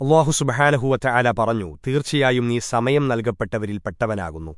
അള്ളാഹു സുബഹാനഹുവറ്റ ആല പറഞ്ഞു തീർച്ചയായും നീ സമയം നൽകപ്പെട്ടവരിൽ പെട്ടവനാകുന്നു.